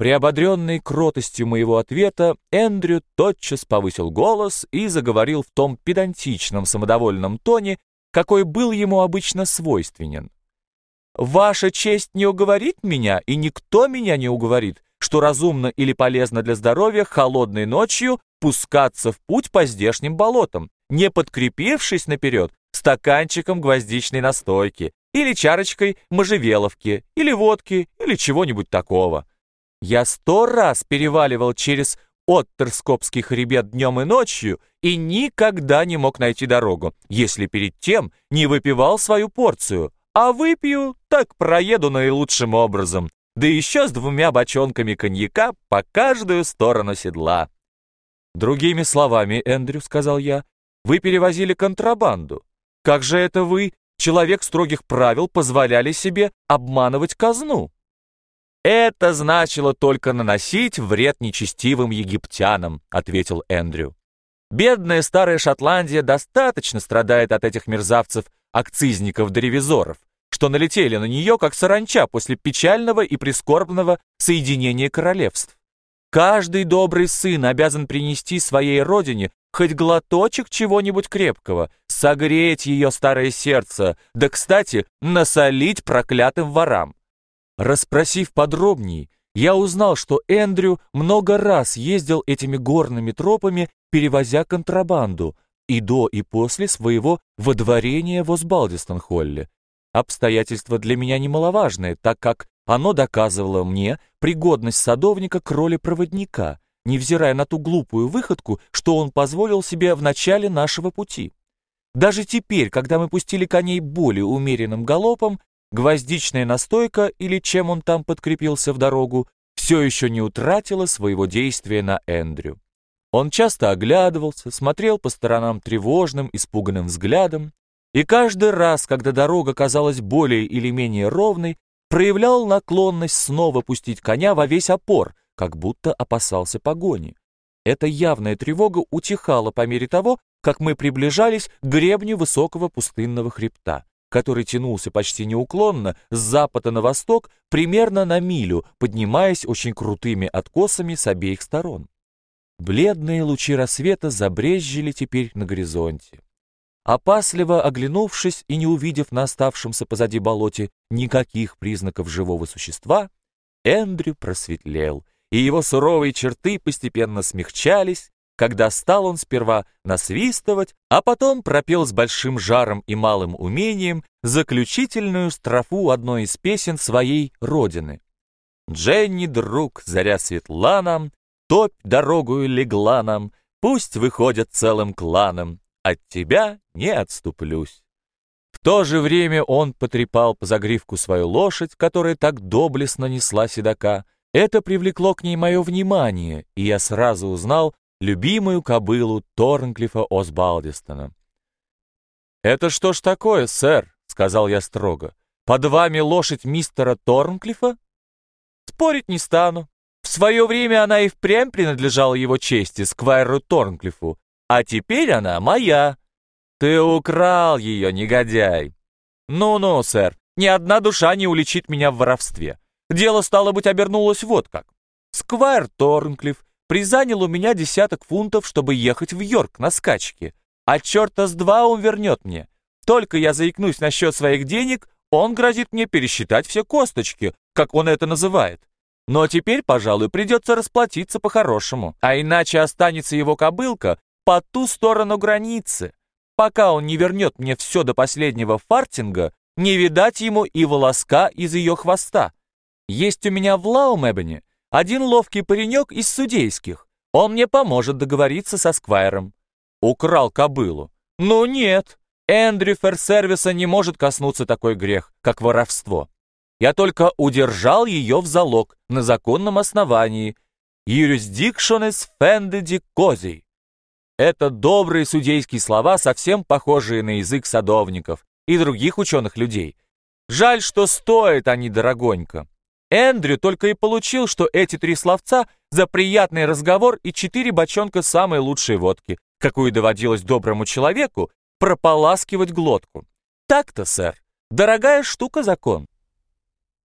Приободренный кротостью моего ответа, Эндрю тотчас повысил голос и заговорил в том педантичном самодовольном тоне, какой был ему обычно свойственен. «Ваша честь не уговорит меня, и никто меня не уговорит, что разумно или полезно для здоровья холодной ночью пускаться в путь по здешним болотам, не подкрепившись наперед стаканчиком гвоздичной настойки или чарочкой можжевеловки, или водки, или чего-нибудь такого. Я сто раз переваливал через Оттерскопский хребет днем и ночью и никогда не мог найти дорогу, если перед тем не выпивал свою порцию, а выпью, так проеду наилучшим образом, да еще с двумя бочонками коньяка по каждую сторону седла. «Другими словами, Эндрю, — сказал я, — вы перевозили контрабанду. Как же это вы, человек строгих правил, позволяли себе обманывать казну?» «Это значило только наносить вред нечестивым египтянам», — ответил Эндрю. «Бедная старая Шотландия достаточно страдает от этих мерзавцев, акцизников да что налетели на нее, как саранча после печального и прискорбного соединения королевств. Каждый добрый сын обязан принести своей родине хоть глоточек чего-нибудь крепкого, согреть ее старое сердце, да, кстати, насолить проклятым ворам. Расспросив подробнее, я узнал, что Эндрю много раз ездил этими горными тропами, перевозя контрабанду, и до, и после своего водворения в Осбалдистон-Холле. Обстоятельство для меня немаловажное, так как оно доказывало мне пригодность садовника к роли проводника, невзирая на ту глупую выходку, что он позволил себе в начале нашего пути. Даже теперь, когда мы пустили коней более умеренным галопом, гвоздичная настойка, или чем он там подкрепился в дорогу, все еще не утратила своего действия на Эндрю. Он часто оглядывался, смотрел по сторонам тревожным, испуганным взглядом, и каждый раз, когда дорога казалась более или менее ровной, проявлял наклонность снова пустить коня во весь опор, как будто опасался погони. Эта явная тревога утихала по мере того, как мы приближались к гребню высокого пустынного хребта, который тянулся почти неуклонно с запада на восток примерно на милю, поднимаясь очень крутыми откосами с обеих сторон. Бледные лучи рассвета забрезжили теперь на горизонте. Опасливо оглянувшись и не увидев на оставшемся позади болоте никаких признаков живого существа, Эндрю просветлел, и его суровые черты постепенно смягчались, когда стал он сперва насвистывать, а потом пропел с большим жаром и малым умением заключительную строфу одной из песен своей родины. «Дженни, друг, заря светла нам, топь дорогую легла нам, пусть выходят целым кланом, от тебя не отступлюсь. В то же время он потрепал по загривку свою лошадь, которая так доблестно несла седока. Это привлекло к ней мое внимание, и я сразу узнал любимую кобылу Торнклифа Осбалдистона. «Это что ж такое, сэр?» — сказал я строго. «Под вами лошадь мистера Торнклифа?» «Спорить не стану. В свое время она и впрямь принадлежала его чести, Сквайру Торнклифу, а теперь она моя. Ты украл ее, негодяй. Ну-ну, сэр, ни одна душа не уличит меня в воровстве. Дело, стало быть, обернулось вот как. Сквайр Торнклифф призанял у меня десяток фунтов, чтобы ехать в Йорк на скачке. А черта с два он вернет мне. Только я заикнусь насчет своих денег, он грозит мне пересчитать все косточки, как он это называет. Но теперь, пожалуй, придется расплатиться по-хорошему, а иначе останется его кобылка по ту сторону границы. Пока он не вернет мне все до последнего фартинга, не видать ему и волоска из ее хвоста. Есть у меня в Лаумебене один ловкий паренек из судейских. Он мне поможет договориться со Сквайром. Украл кобылу. Ну нет, Эндрю Ферсервиса не может коснуться такой грех, как воровство. Я только удержал ее в залог на законном основании. Юрисдикшонес фендеди козий. Это добрые судейские слова, совсем похожие на язык садовников и других ученых людей. Жаль, что стоят они дорогонько. Эндрю только и получил, что эти три словца за приятный разговор и четыре бочонка самой лучшей водки, какую доводилось доброму человеку прополаскивать глотку. Так-то, сэр, дорогая штука закон.